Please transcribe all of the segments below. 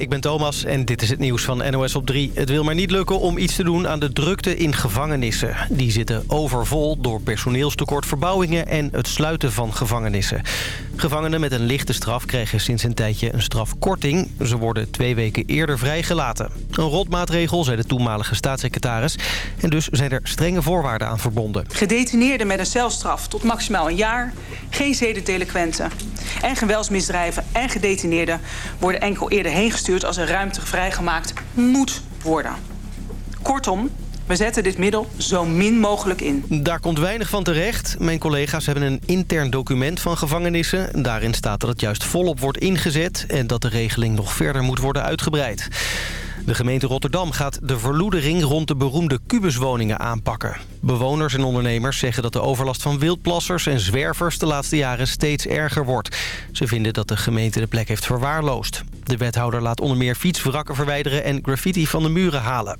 ik ben Thomas en dit is het nieuws van NOS op 3. Het wil maar niet lukken om iets te doen aan de drukte in gevangenissen. Die zitten overvol door personeelstekort, verbouwingen en het sluiten van gevangenissen. Gevangenen met een lichte straf krijgen sinds een tijdje een strafkorting. Ze worden twee weken eerder vrijgelaten. Een rotmaatregel, zei de toenmalige staatssecretaris. En dus zijn er strenge voorwaarden aan verbonden. Gedetineerden met een celstraf tot maximaal een jaar, geen zedendelinquenten en geweldsmisdrijven en gedetineerden worden enkel eerder heen gestuurd als er ruimte vrijgemaakt moet worden. Kortom, we zetten dit middel zo min mogelijk in. Daar komt weinig van terecht. Mijn collega's hebben een intern document van gevangenissen. Daarin staat dat het juist volop wordt ingezet... en dat de regeling nog verder moet worden uitgebreid. De gemeente Rotterdam gaat de verloedering rond de beroemde kubuswoningen aanpakken. Bewoners en ondernemers zeggen dat de overlast van wildplassers en zwervers de laatste jaren steeds erger wordt. Ze vinden dat de gemeente de plek heeft verwaarloosd. De wethouder laat onder meer fietswrakken verwijderen en graffiti van de muren halen.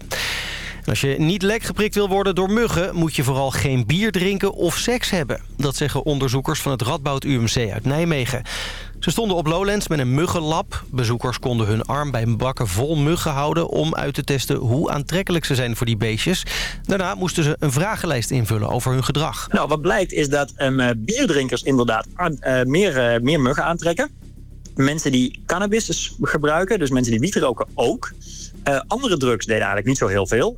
Als je niet lek geprikt wil worden door muggen... moet je vooral geen bier drinken of seks hebben. Dat zeggen onderzoekers van het Radboud UMC uit Nijmegen. Ze stonden op Lowlands met een muggenlab. Bezoekers konden hun arm bij bakken vol muggen houden... om uit te testen hoe aantrekkelijk ze zijn voor die beestjes. Daarna moesten ze een vragenlijst invullen over hun gedrag. Nou, wat blijkt is dat um, bierdrinkers inderdaad uh, meer, uh, meer muggen aantrekken. Mensen die cannabis gebruiken, dus mensen die wiet roken ook. Uh, andere drugs deden eigenlijk niet zo heel veel.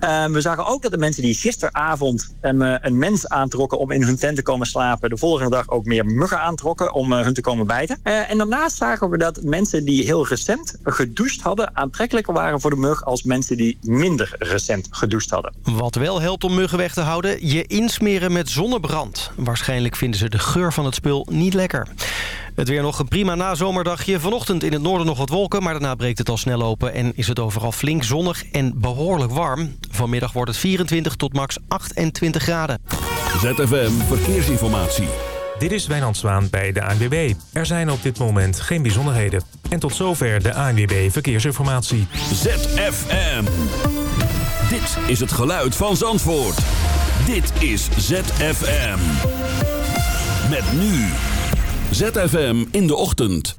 Uh, we zagen ook dat de mensen die gisteravond um, een mens aantrokken om in hun tent te komen slapen, de volgende dag ook meer muggen aantrokken om uh, hun te komen bijten. En daarnaast zagen we dat mensen die heel recent gedoucht hadden aantrekkelijker waren voor de mug als mensen die minder recent gedoucht hadden. Wat wel helpt om muggen weg te houden, je insmeren met zonnebrand. Waarschijnlijk vinden ze de geur van het spul niet lekker. Het weer nog een prima nazomerdagje. Vanochtend in het noorden nog wat wolken, maar daarna breekt het al snel open... en is het overal flink zonnig en behoorlijk warm. Vanmiddag wordt het 24 tot max 28 graden. ZFM Verkeersinformatie. Dit is Wijnand Zwaan bij de ANWB. Er zijn op dit moment geen bijzonderheden. En tot zover de ANWB Verkeersinformatie. ZFM. Dit is het geluid van Zandvoort. Dit is ZFM. Met nu... ZFM in de ochtend.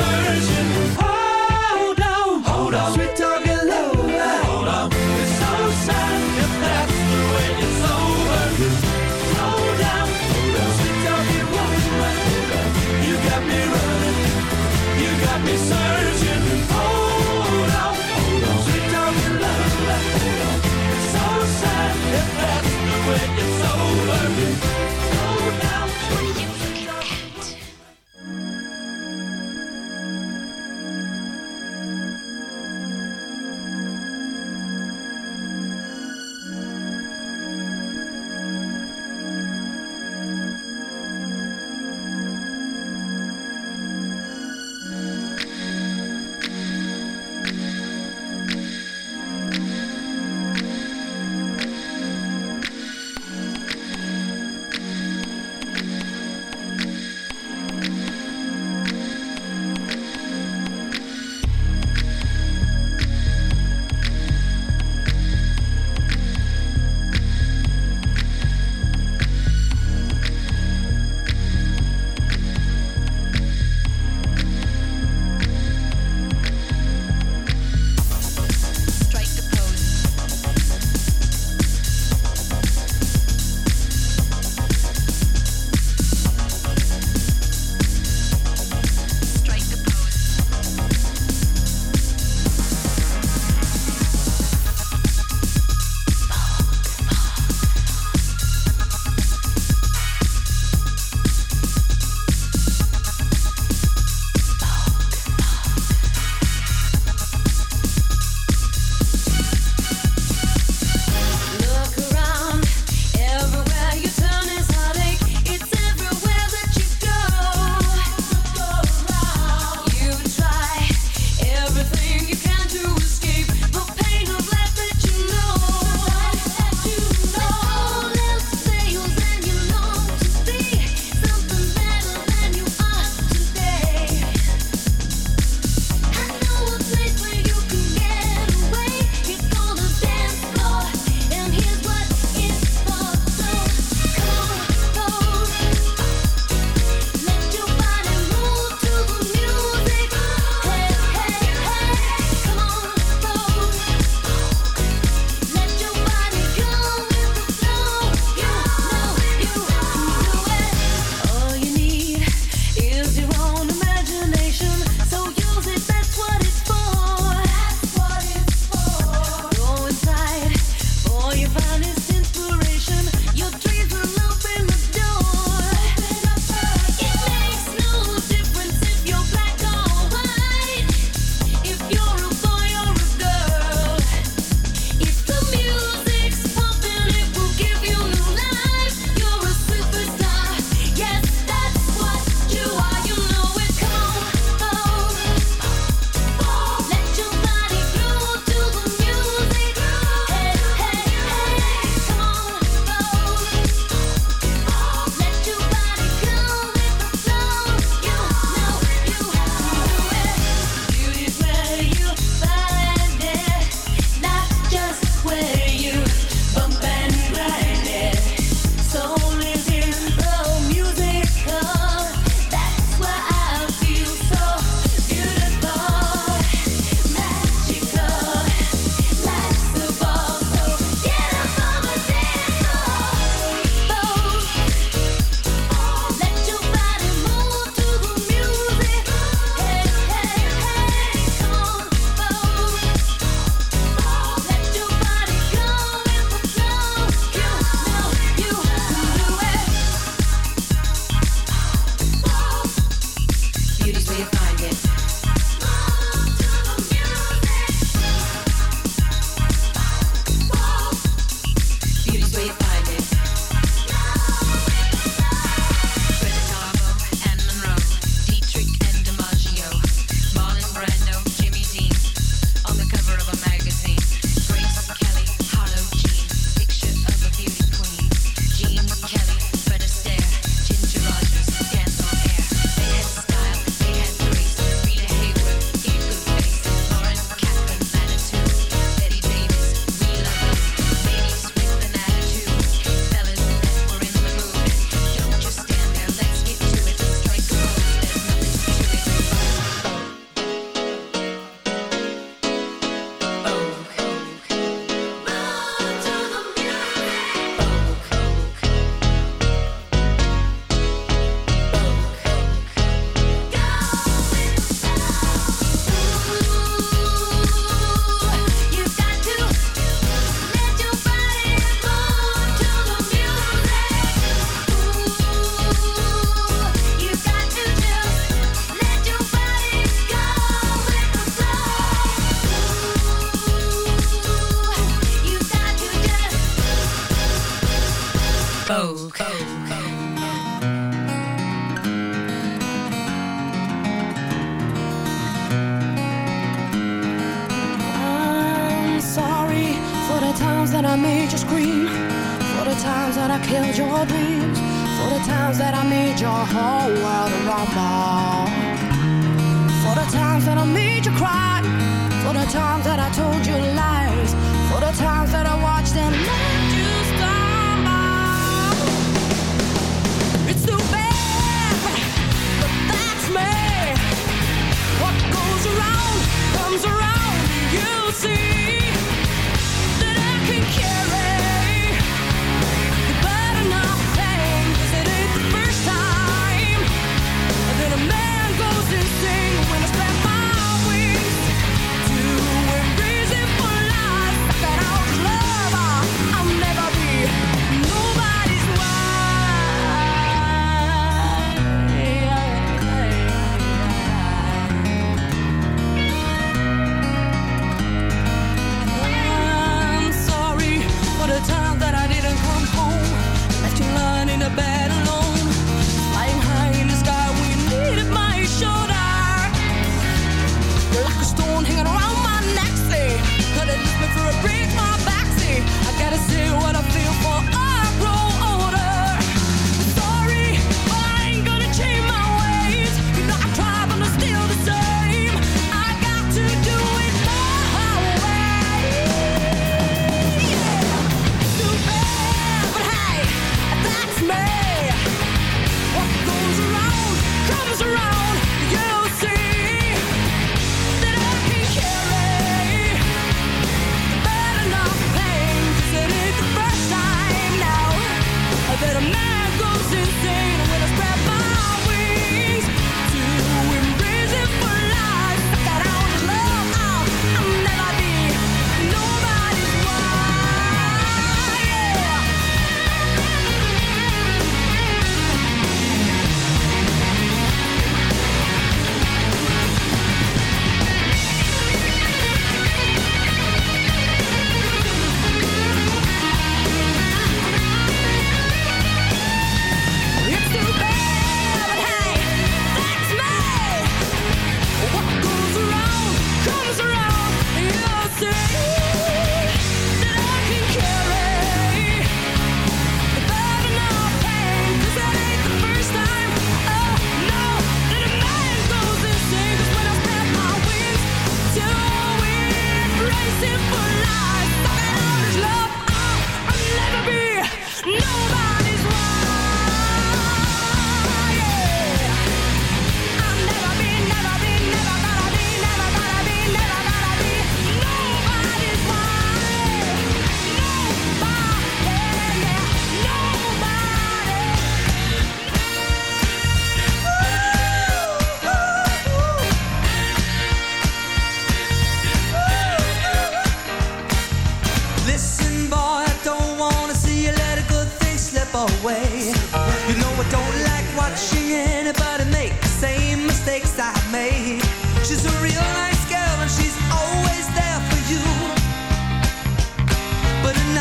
turns Vogue. I'm sorry for the times that I made you scream, for the times that I killed your dreams, for the times that I made your whole world rumble, for the times that I made you cry, for the times that I told you lies, for the times that I watched them. comes around, you'll see.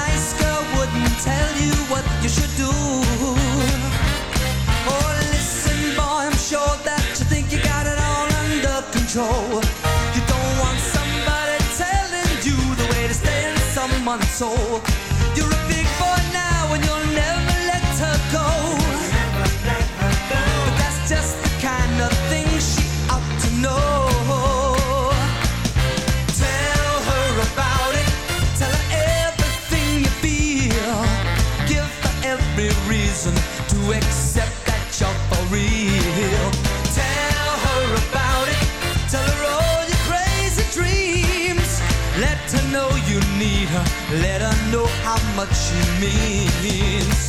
nice girl wouldn't tell you what you should do. Oh, listen, boy, I'm sure that you think you got it all under control. You don't want somebody telling you the way to stay in someone's soul. much she means.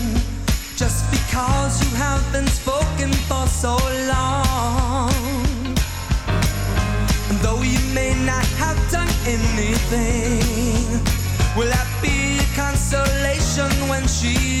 because you have been spoken for so long. And though you may not have done anything, will that be consolation when she?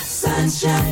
Sunshine.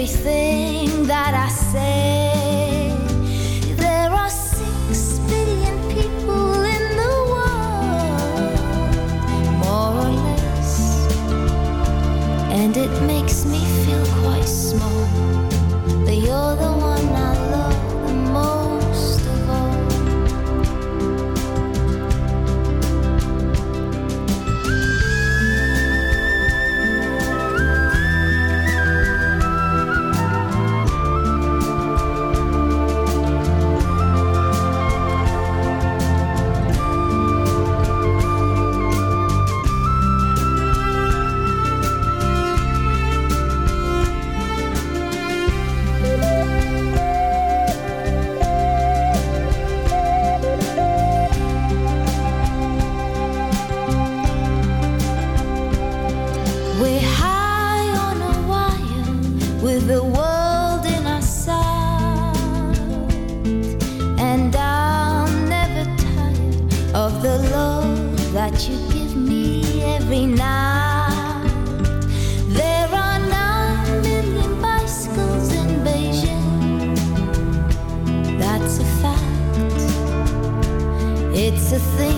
everything that I to thing.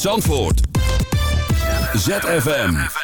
Zandvoort. ZFM.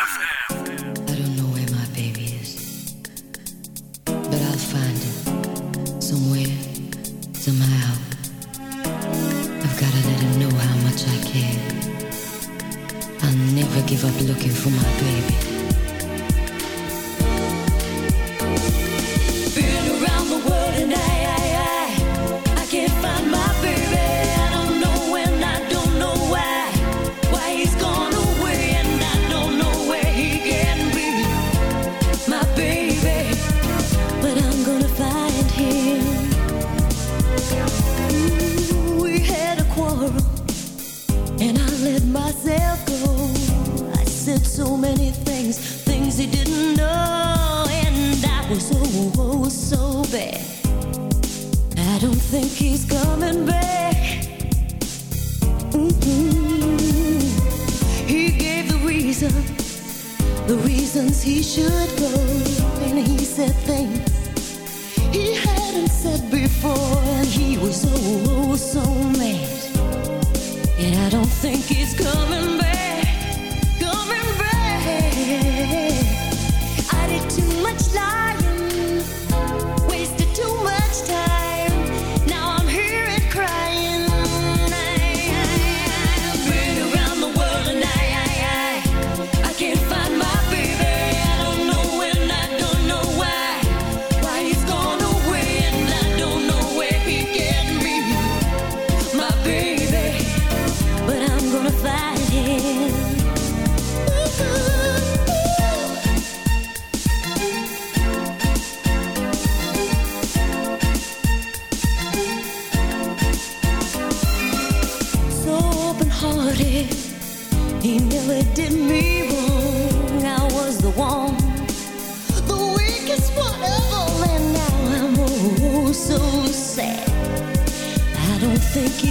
and I let myself go. I said so many things, things he didn't know, and I was so, oh, so bad. I don't think he's coming back. Mm-hmm. He gave the reasons, the reasons he should go, and he said things he hadn't said before, and he was oh, so mad. I don't think he's coming take.